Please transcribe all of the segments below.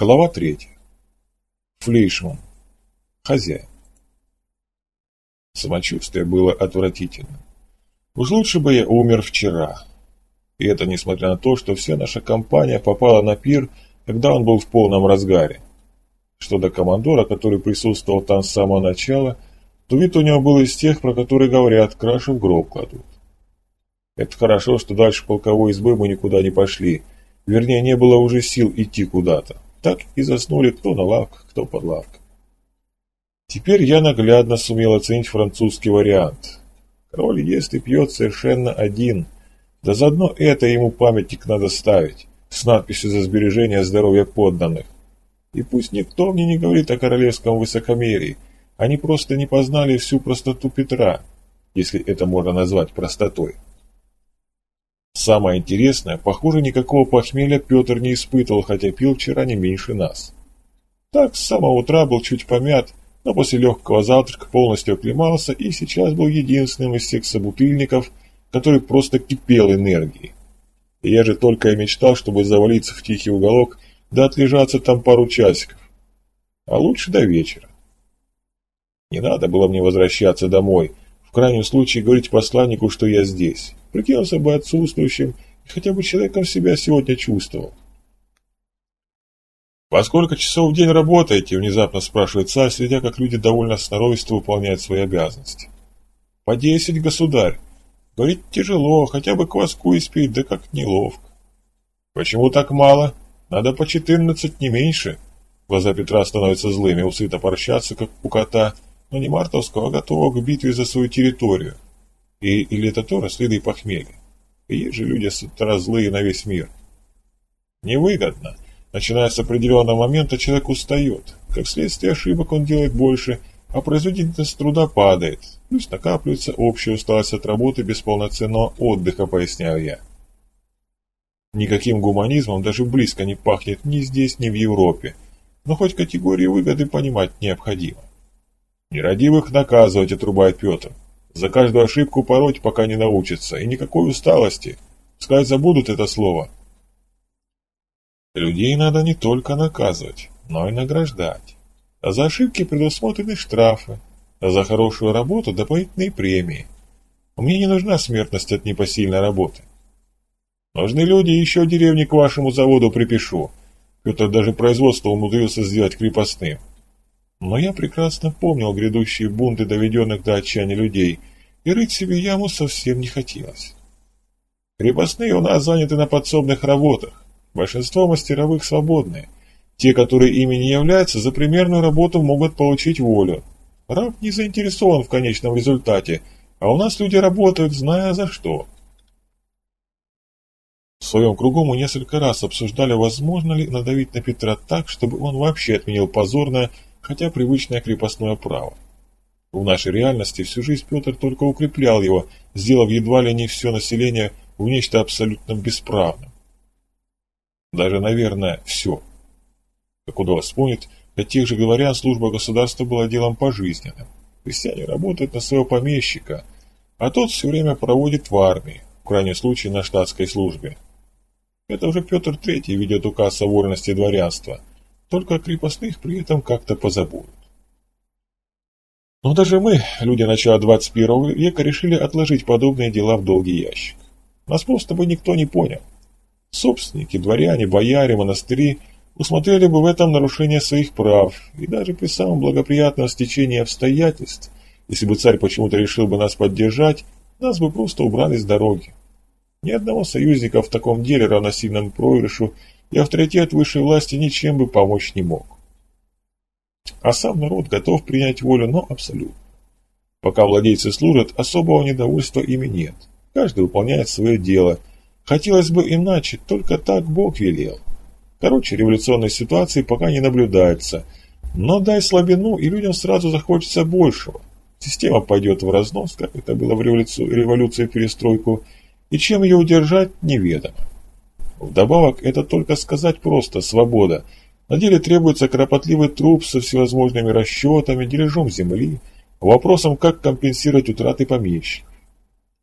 Глава третья. Флейшман. Хозяин. Самочувствие было отвратительным. Уж лучше бы я умер вчера. И это несмотря на то, что вся наша компания попала на пир, когда он был в полном разгаре. Что до командора, который присутствовал там с самого начала, то вид у него был из тех, про которые говорят, краши в гроб кладут. Это хорошо, что дальше полковой избы мы никуда не пошли. Вернее, не было уже сил идти куда-то. Так и заснули кто на лавках, кто под лавкой. Теперь я наглядно сумел оценить французский вариант. Король ест и пьет совершенно один. Да заодно это ему памятник надо ставить, с надписью за сбережение здоровья подданных. И пусть никто мне не говорит о королевском высокомерии, они просто не познали всю простоту Петра, если это можно назвать простотой. Самое интересное, похоже, никакого похмелья Петр не испытывал, хотя пил вчера не меньше нас. Так, с самого утра был чуть помят, но после легкого завтрака полностью оклемался и сейчас был единственным из всех собутыльников, который просто кипел энергией. И я же только и мечтал, чтобы завалиться в тихий уголок, да отлежаться там пару часиков. А лучше до вечера. Не надо было мне возвращаться домой, в крайнем случае говорить посланнику, что я здесь прикинулся бы отсутствующим и хотя бы человеком себя сегодня чувствовал. «По сколько часов в день работаете?» – внезапно спрашивает царь, следя, как люди довольно сноровисто выполняют свои обязанности. «По десять, государь. Говорить тяжело, хотя бы кваску испить, да как неловко». «Почему так мало? Надо по четырнадцать, не меньше». Глаза Петра становятся злыми, усы топорщатся, как у кота, но не мартовского, а готового к битве за свою территорию. И, или это тоже следы похмелья? И есть же люди с утра злые на весь мир. Невыгодно. Начиная с определенного момента человек устает. Как следствие ошибок он делает больше, а производительность труда падает. Плюс накапливается общая усталость от работы без полноценного отдыха, поясняю я. Никаким гуманизмом даже близко не пахнет ни здесь, ни в Европе. Но хоть категории выгоды понимать необходимо. Нерадивых наказывать, отрубает Петр. За каждую ошибку пороть, пока не научится, и никакой усталости. Сказать забудут это слово. Людей надо не только наказывать, но и награждать. А за ошибки предусмотрены штрафы, а за хорошую работу дополнительные премии. Мне не нужна смертность от непосильной работы. Нужны люди, еще деревни к вашему заводу припишу. Петр даже производство умудрился сделать крепостным. Но я прекрасно помнил грядущие бунты доведенных до отчаяния людей, и рыть себе яму совсем не хотелось. Крепостные у нас заняты на подсобных работах. Большинство мастеровых свободные. Те, которые ими не являются, за примерную работу могут получить волю. Раб не заинтересован в конечном результате, а у нас люди работают, зная за что. В своем кругу мы несколько раз обсуждали, возможно ли надавить на Петра так, чтобы он вообще отменил позорное хотя привычное крепостное право. В нашей реальности всю жизнь Петр только укреплял его, сделав едва ли не все население в нечто абсолютно бесправным. Даже, наверное, все. Как удалось вспомнить, для тех же говорян служба государства была делом пожизненным. Крестьяне работают на своего помещика, а тот все время проводит в армии, в крайнем случае на штатской службе. Это уже Петр III ведет указ о вольности дворянства – только крепостных при этом как-то позабудут. Но даже мы, люди начала 21 века, решили отложить подобные дела в долгий ящик. Нас просто бы никто не понял. Собственники, дворяне, бояре, монастыри усмотрели бы в этом нарушение своих прав, и даже при самом благоприятном стечении обстоятельств, если бы царь почему-то решил бы нас поддержать, нас бы просто убрали с дороги. Ни одного союзника в таком деле равносильном проигрышу и авторитет высшей власти ничем бы помочь не мог. А сам народ готов принять волю, но абсолютно. Пока владельцы служат, особого недовольства ими нет. Каждый выполняет свое дело. Хотелось бы иначе, только так Бог велел. Короче, революционной ситуации пока не наблюдается. Но дай слабину, и людям сразу захочется большего. Система пойдет в разнос, как это было в революцию, революцию перестройку, и чем ее удержать, неведомо. Вдобавок, это только сказать просто «свобода». На деле требуется кропотливый труп со всевозможными расчетами, дележом земли, вопросом, как компенсировать утраты помещиков.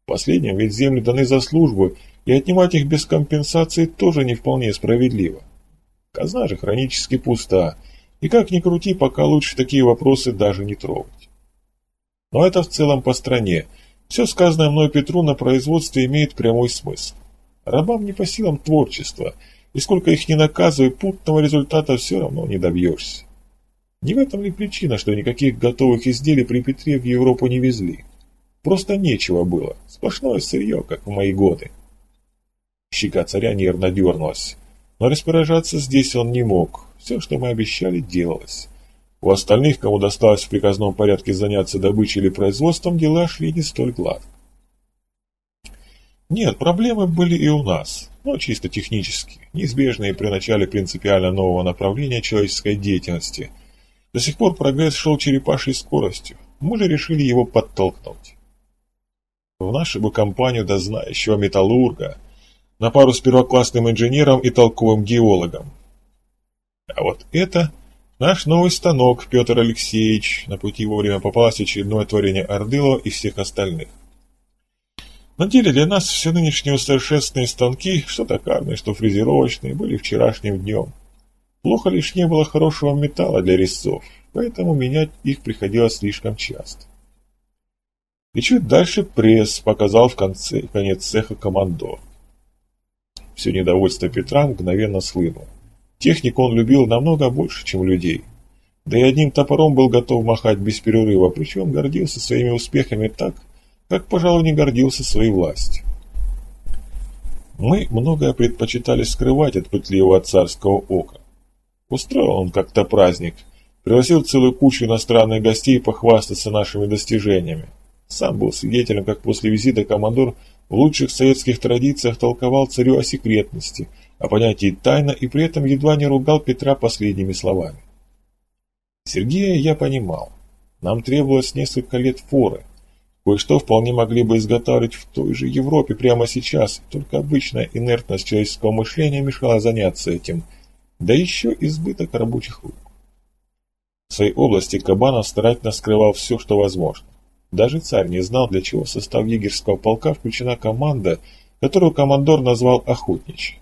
Последним ведь земли даны за службу, и отнимать их без компенсации тоже не вполне справедливо. Казна же хронически пуста, и как ни крути, пока лучше такие вопросы даже не трогать. Но это в целом по стране. Все сказанное мной Петру на производстве имеет прямой смысл. Рабам не по силам творчества, и сколько их ни наказывай, путного результата все равно не добьешься. Не в этом ли причина, что никаких готовых изделий при Петре в Европу не везли? Просто нечего было, сплошное сырье, как в мои годы. Щека царя нервно дернулась. Но распоряжаться здесь он не мог. Все, что мы обещали, делалось. У остальных, кому досталось в приказном порядке заняться добычей или производством, дела шли не столь гладко. Нет, проблемы были и у нас, но чисто технические, неизбежные при начале принципиально нового направления человеческой деятельности. До сих пор прогресс шел черепашьей скоростью, мы же решили его подтолкнуть. В нашу бы компанию до знающего металлурга, на пару с первоклассным инженером и толковым геологом. А вот это наш новый станок, Петр Алексеевич, на пути вовремя попалось очередное творение Ордылова и всех остальных. На деле для нас все нынешние усовершенственные станки, что токарные, что фрезеровочные, были вчерашним днем. Плохо лишь не было хорошего металла для резцов, поэтому менять их приходилось слишком часто. И чуть дальше пресс показал в конце, конец цеха командор. Все недовольство Петра мгновенно схлынуло. Технику он любил намного больше, чем людей. Да и одним топором был готов махать без перерыва, причем гордился своими успехами так, как, пожалуй, не гордился своей властью. Мы многое предпочитали скрывать от пытливого царского ока. Устроил он как-то праздник, пригласил целую кучу иностранных гостей похвастаться нашими достижениями. Сам был свидетелем, как после визита командор в лучших советских традициях толковал царю о секретности, о понятии тайна и при этом едва не ругал Петра последними словами. Сергея я понимал. Нам требовалось несколько лет форы – Кое-что вполне могли бы изготавливать в той же Европе прямо сейчас, только обычная инертность человеческого мышления мешала заняться этим, да еще избыток рабочих рук. В своей области Кабанов старательно скрывал все, что возможно. Даже царь не знал, для чего в состав егерского полка включена команда, которую командор назвал «охотничьей».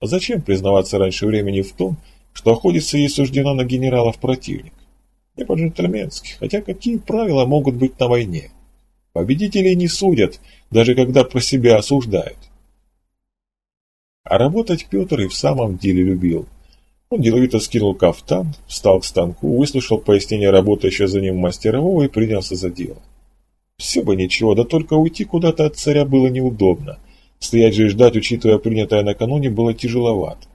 А зачем признаваться раньше времени в том, что охотиться ей суждено на генералов противник? Не по-джентльменски, хотя какие правила могут быть на войне? Победителей не судят, даже когда про себя осуждают. А работать Петр и в самом деле любил. Он деловито скинул кафтан, встал к станку, выслушал пояснение работающего за ним мастерового и принялся за дело. Все бы ничего, да только уйти куда-то от царя было неудобно. Стоять же и ждать, учитывая принятое накануне, было тяжеловато.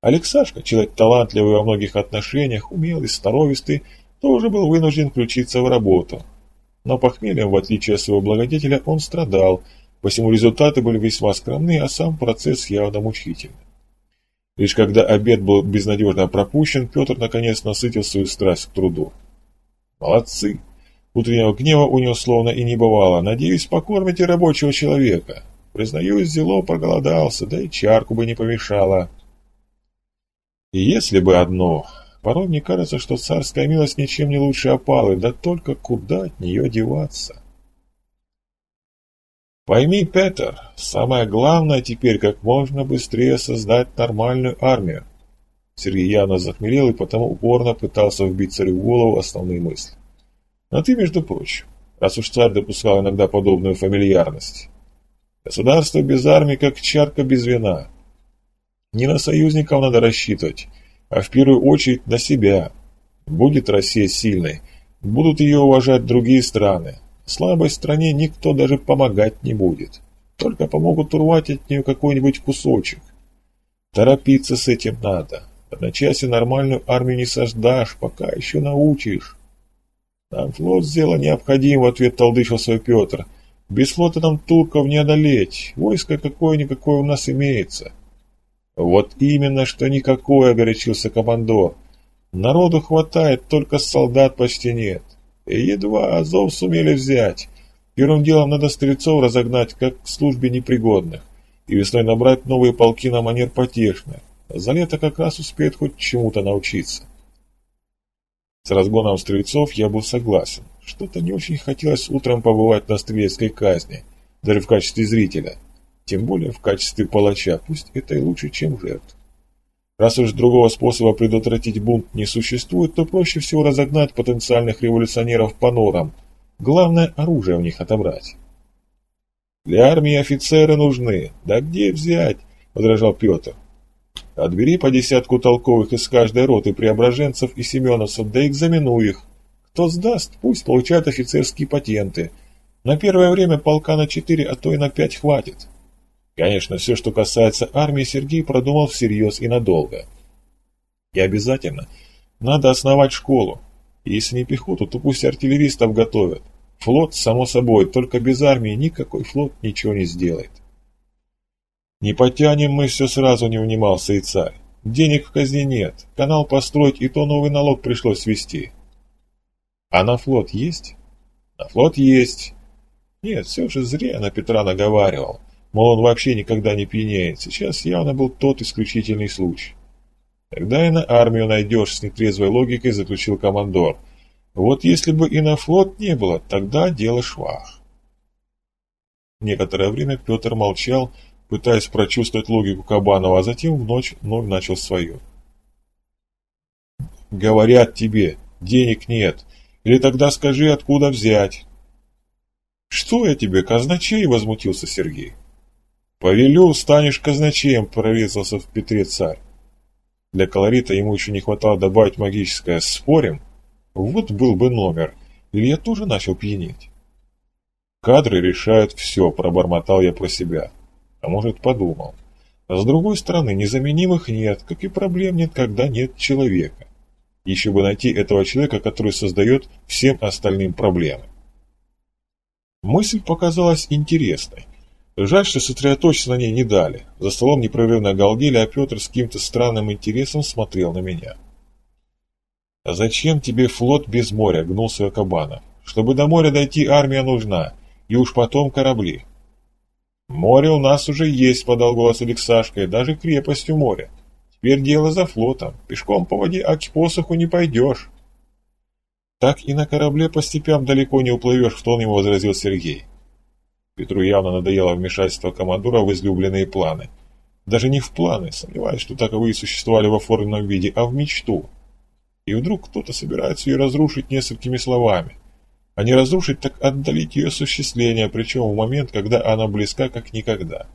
Алексашка, человек талантливый во многих отношениях, умелый, сноровистый, тоже был вынужден включиться в работу. Но похмельем, в отличие от своего благодетеля, он страдал, посему результаты были весьма скромны, а сам процесс явно мучительный. Лишь когда обед был безнадежно пропущен, Петр наконец насытил свою страсть к труду. «Молодцы! Утреннего гнева у него словно и не бывало. Надеюсь, покормите рабочего человека. Признаюсь, зело проголодался, да и чарку бы не помешало». И если бы одно, Порой мне кажется, что царская милость ничем не лучше опалы, да только куда от нее деваться? Пойми, Петер, самое главное теперь как можно быстрее создать нормальную армию. Сергей явно захмелел и потому упорно пытался вбить царю в голову основные мысли. А ты, между прочим, раз уж царь допускал иногда подобную фамильярность. Государство без армии, как чарка без вина. Не на союзников надо рассчитывать, а в первую очередь на себя. Будет Россия сильной, будут ее уважать другие страны. Слабой стране никто даже помогать не будет. Только помогут урвать от нее какой-нибудь кусочек. Торопиться с этим надо. В одночасье нормальную армию не создашь, пока еще научишь. Нам флот сделал необходим, в ответ толдычил свой Петр. Без флота нам турков не одолеть. Войско какое-никакое у нас имеется. «Вот именно, что никакое», — горячился командор. «Народу хватает, только солдат почти нет. И едва Азов сумели взять. Первым делом надо стрельцов разогнать, как к службе непригодных, и весной набрать новые полки на манер потешных. За лето как раз успеет хоть чему-то научиться». С разгоном стрельцов я был согласен. Что-то не очень хотелось утром побывать на стрелецкой казни, даже в качестве зрителя. Тем более в качестве палача, пусть это и лучше, чем жертв. Раз уж другого способа предотвратить бунт не существует, то проще всего разогнать потенциальных революционеров по норам. Главное, оружие у них отобрать. Для армии офицеры нужны. Да где взять? Возражал Петр. Отбери по десятку толковых из каждой роты преображенцев и семеновцев, да экзаменуй их. Кто сдаст, пусть получают офицерские патенты. На первое время полка на четыре, а то и на пять хватит. Конечно, все, что касается армии, Сергей продумал всерьез и надолго. И обязательно надо основать школу. Если не пехоту, то пусть артиллеристов готовят. Флот, само собой, только без армии никакой флот ничего не сделает. Не потянем мы все сразу, не унимался и царь. Денег в казне нет, канал построить и то новый налог пришлось ввести. А на флот есть? На флот есть. Нет, все же зря на Петра наговаривал. Мол, он вообще никогда не пьянеет. Сейчас явно был тот исключительный случай. Тогда и на армию найдешь, с нетрезвой логикой заключил командор. Вот если бы и на флот не было, тогда дело швах. Некоторое время Петр молчал, пытаясь прочувствовать логику Кабанова, а затем в ночь вновь начал свою. «Говорят тебе, денег нет. Или тогда скажи, откуда взять?» «Что я тебе, казначей?» — возмутился Сергей. «Повелю, станешь казначеем», — прорезался в Петре царь. Для колорита ему еще не хватало добавить магическое «спорим». Вот был бы номер. Или я тоже начал пьянеть. «Кадры решают все», — пробормотал я про себя. А может, подумал. А с другой стороны, незаменимых нет, как и проблем нет, когда нет человека. Еще бы найти этого человека, который создает всем остальным проблемы. Мысль показалась интересной. Жаль, что сосредоточиться на ней не дали. За столом непрерывно галдели, а Петр с каким-то странным интересом смотрел на меня. «А зачем тебе флот без моря?» — гнулся Кабанов. «Чтобы до моря дойти, армия нужна, и уж потом корабли». «Море у нас уже есть», — подал голос Алексашка, — «и даже крепость у моря. Теперь дело за флотом. Пешком по воде, а к посоху не пойдешь». «Так и на корабле по степям далеко не уплывешь», — в тон ему возразил Сергей. Петру явно надоело вмешательство командора в излюбленные планы. Даже не в планы, сомневаюсь, что таковые существовали в оформленном виде, а в мечту. И вдруг кто-то собирается ее разрушить несколькими словами. А не разрушить, так отдалить ее осуществление, причем в момент, когда она близка как никогда.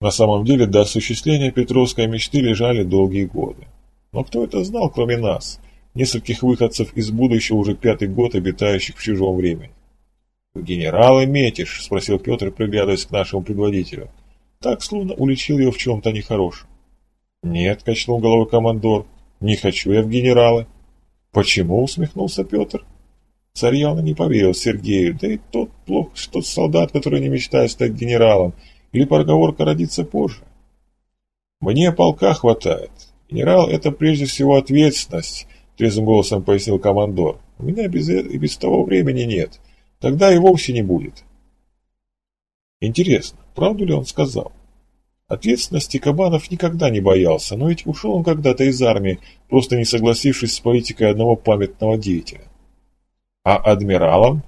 На самом деле, до осуществления Петровской мечты лежали долгие годы. Но кто это знал, кроме нас, нескольких выходцев из будущего уже пятый год, обитающих в чужом времени? «Генералы метишь?» – спросил Петр, приглядываясь к нашему предводителю. Так, словно уличил его в чем-то нехорошем. «Нет», – качнул головой командор, – «не хочу я в генералы». «Почему?» – усмехнулся Петр. Царь явно не поверил Сергею, да и тот плохо, что солдат, который не мечтает стать генералом, или поговорка родится позже. «Мне полка хватает. Генерал – это прежде всего ответственность», – трезвым голосом пояснил командор. «У меня без, и без того времени нет». Тогда и вовсе не будет. Интересно, правду ли он сказал? Ответственности Кабанов никогда не боялся, но ведь ушел он когда-то из армии, просто не согласившись с политикой одного памятного деятеля. А адмиралом?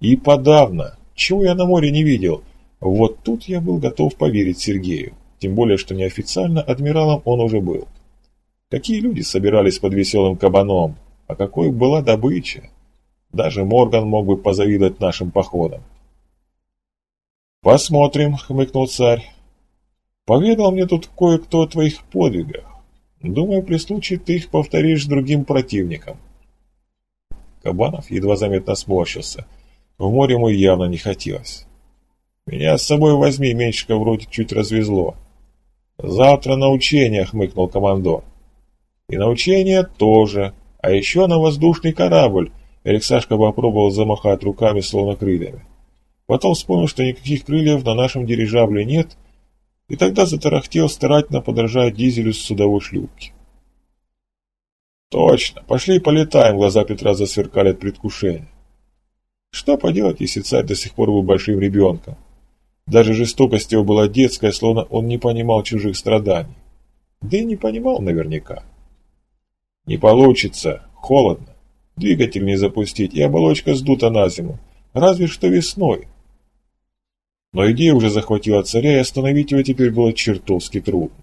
И подавно. Чего я на море не видел? Вот тут я был готов поверить Сергею. Тем более, что неофициально адмиралом он уже был. Какие люди собирались под веселым кабаном? А какой была добыча? Даже Морган мог бы позавидовать нашим походам. «Посмотрим», — хмыкнул царь. «Поведал мне тут кое-кто о твоих подвигах. Думаю, при случае ты их повторишь другим противникам». Кабанов едва заметно сморщился. В море ему явно не хотелось. «Меня с собой возьми, меньшика вроде чуть развезло». «Завтра на учениях», — хмыкнул командор. «И на учения тоже, а еще на воздушный корабль, Алексашка попробовал замахать руками, словно крыльями. Потом вспомнил, что никаких крыльев на нашем дирижабле нет, и тогда затарахтел, старательно подражая дизелю с судовой шлюпки. «Точно! Пошли полетаем!» Глаза Петра засверкали от предвкушения. Что поделать, если царь до сих пор был большим ребенком? Даже жестокость его была детская, словно он не понимал чужих страданий. Да и не понимал наверняка. «Не получится! Холодно!» Двигатель не запустить, и оболочка сдута на зиму. Разве что весной. Но идея уже захватила царя, и остановить его теперь было чертовски трудно.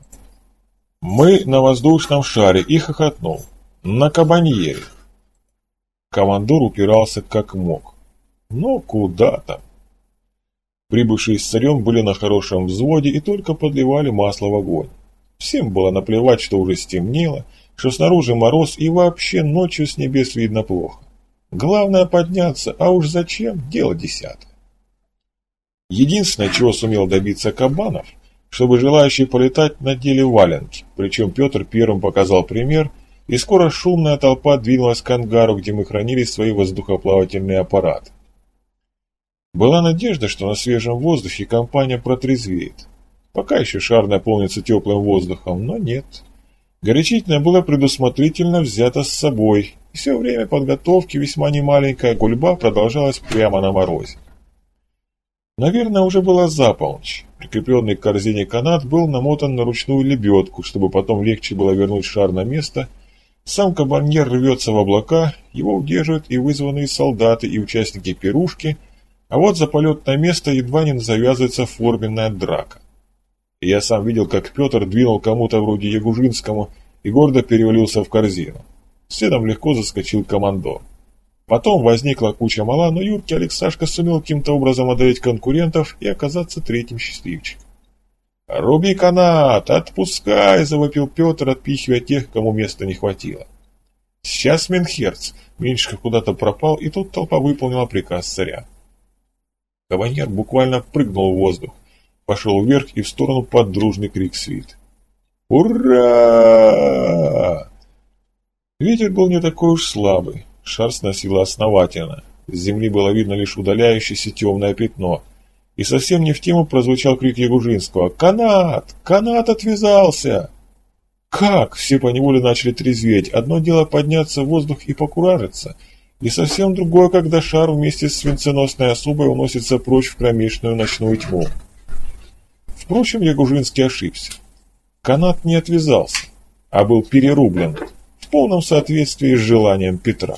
Мы на воздушном шаре и хохотнул. На кабаньере. Командор упирался как мог. Но куда там? Прибывшие с царем были на хорошем взводе и только подливали масло в огонь. Всем было наплевать, что уже стемнело, что снаружи мороз и вообще ночью с небес видно плохо. Главное подняться, а уж зачем, дело десятое. Единственное, чего сумел добиться Кабанов, чтобы желающие полетать надели валенки, причем Петр первым показал пример, и скоро шумная толпа двинулась к ангару, где мы хранили свои воздухоплавательные аппараты. Была надежда, что на свежем воздухе компания протрезвеет. Пока еще шар наполнится теплым воздухом, но нет. Горячительное было предусмотрительно взято с собой, и все время подготовки весьма немаленькая гульба продолжалась прямо на морозе. Наверное, уже была за. Прикрепленный к корзине канат был намотан на ручную лебедку, чтобы потом легче было вернуть шар на место. Сам кабаньер рвется в облака, его удерживают и вызванные солдаты, и участники пирушки, а вот за полет на место едва не завязывается форменная драка. Я сам видел, как Петр двинул кому-то вроде Ягужинскому и гордо перевалился в корзину. Следом легко заскочил командор. Потом возникла куча мала, но Юрки Алексашка сумел каким-то образом одолеть конкурентов и оказаться третьим счастливчиком. «Руби канат! Отпускай!» – завопил Петр, отпихивая тех, кому места не хватило. Сейчас Менхерц. Меньшиков куда-то пропал, и тут толпа выполнила приказ царя. Каваньер буквально прыгнул в воздух, пошел вверх и в сторону под дружный крик свит. «Ура!» Ветер был не такой уж слабый. Шар сносило основательно. С земли было видно лишь удаляющееся темное пятно. И совсем не в тему прозвучал крик Ягужинского «Канат! Канат отвязался!» Как? Все поневоле начали трезветь. Одно дело подняться в воздух и покуражиться, и совсем другое, когда шар вместе с свинценосной особой уносится прочь в кромешную ночную тьму. Впрочем, Ягужинский ошибся. Канат не отвязался, а был перерублен в полном соответствии с желанием Петра.